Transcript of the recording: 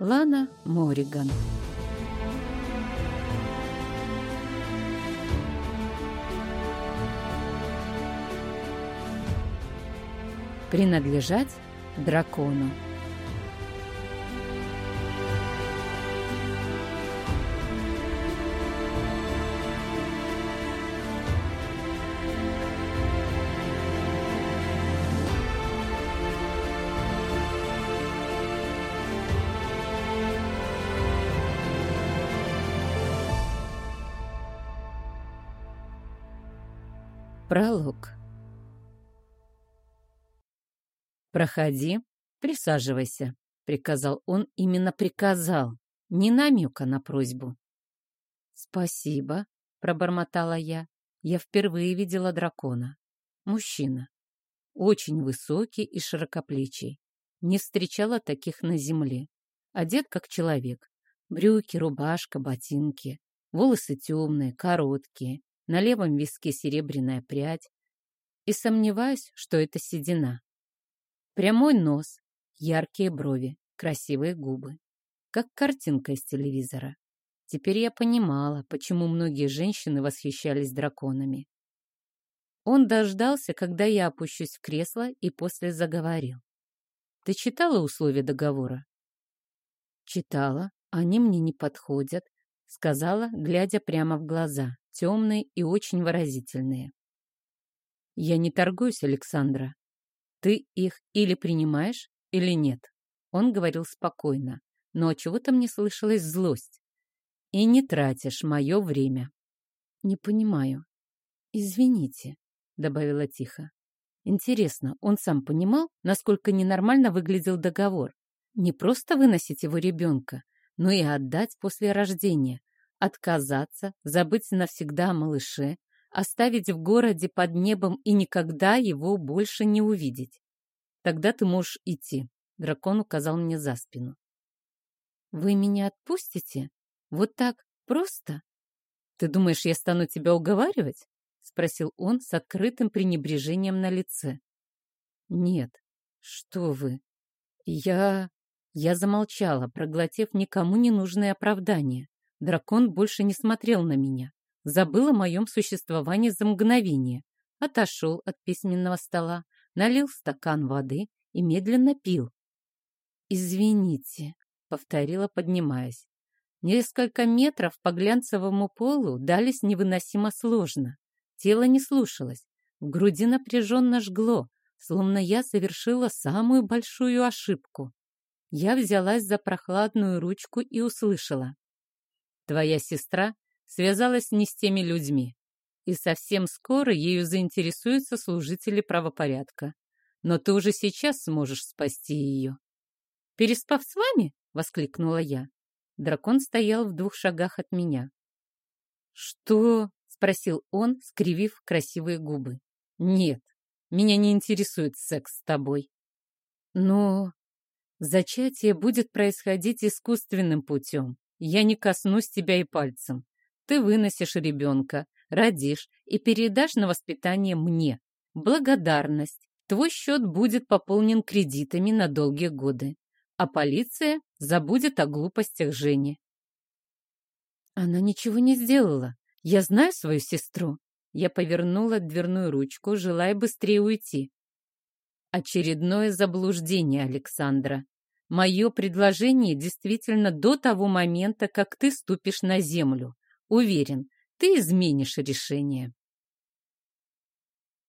Лана Мориган. Принадлежать дракону. Пролог. «Проходи, присаживайся», — приказал он, именно приказал, не намека на просьбу. «Спасибо», — пробормотала я. Я впервые видела дракона. Мужчина. Очень высокий и широкоплечий. Не встречала таких на земле. Одет как человек. Брюки, рубашка, ботинки. Волосы темные, короткие, на левом виске серебряная прядь, и сомневаюсь, что это седина. Прямой нос, яркие брови, красивые губы. Как картинка из телевизора. Теперь я понимала, почему многие женщины восхищались драконами. Он дождался, когда я опущусь в кресло, и после заговорил. «Ты читала условия договора?» «Читала. Они мне не подходят», — сказала, глядя прямо в глаза темные и очень выразительные. «Я не торгуюсь, Александра. Ты их или принимаешь, или нет». Он говорил спокойно, но чего-то мне слышалась злость. «И не тратишь мое время». «Не понимаю. Извините», — добавила тихо. Интересно, он сам понимал, насколько ненормально выглядел договор? Не просто выносить его ребенка, но и отдать после рождения, Отказаться, забыть навсегда о малыше, оставить в городе под небом и никогда его больше не увидеть. Тогда ты можешь идти. Дракон указал мне за спину. Вы меня отпустите? Вот так просто? Ты думаешь, я стану тебя уговаривать? Спросил он с открытым пренебрежением на лице. Нет, что вы. Я... Я замолчала, проглотив никому не нужное оправдание. Дракон больше не смотрел на меня, забыл о моем существовании за мгновение, отошел от письменного стола, налил стакан воды и медленно пил. «Извините», — повторила, поднимаясь. Несколько метров по глянцевому полу дались невыносимо сложно. Тело не слушалось, в груди напряженно жгло, словно я совершила самую большую ошибку. Я взялась за прохладную ручку и услышала. Твоя сестра связалась не с теми людьми, и совсем скоро ею заинтересуются служители правопорядка. Но ты уже сейчас сможешь спасти ее. «Переспав с вами?» — воскликнула я. Дракон стоял в двух шагах от меня. «Что?» — спросил он, скривив красивые губы. «Нет, меня не интересует секс с тобой». «Но зачатие будет происходить искусственным путем. Я не коснусь тебя и пальцем. Ты выносишь ребенка, родишь и передашь на воспитание мне. Благодарность. Твой счет будет пополнен кредитами на долгие годы. А полиция забудет о глупостях Жени. Она ничего не сделала. Я знаю свою сестру. Я повернула дверную ручку, желая быстрее уйти. Очередное заблуждение, Александра. Мое предложение действительно до того момента, как ты ступишь на землю. Уверен, ты изменишь решение.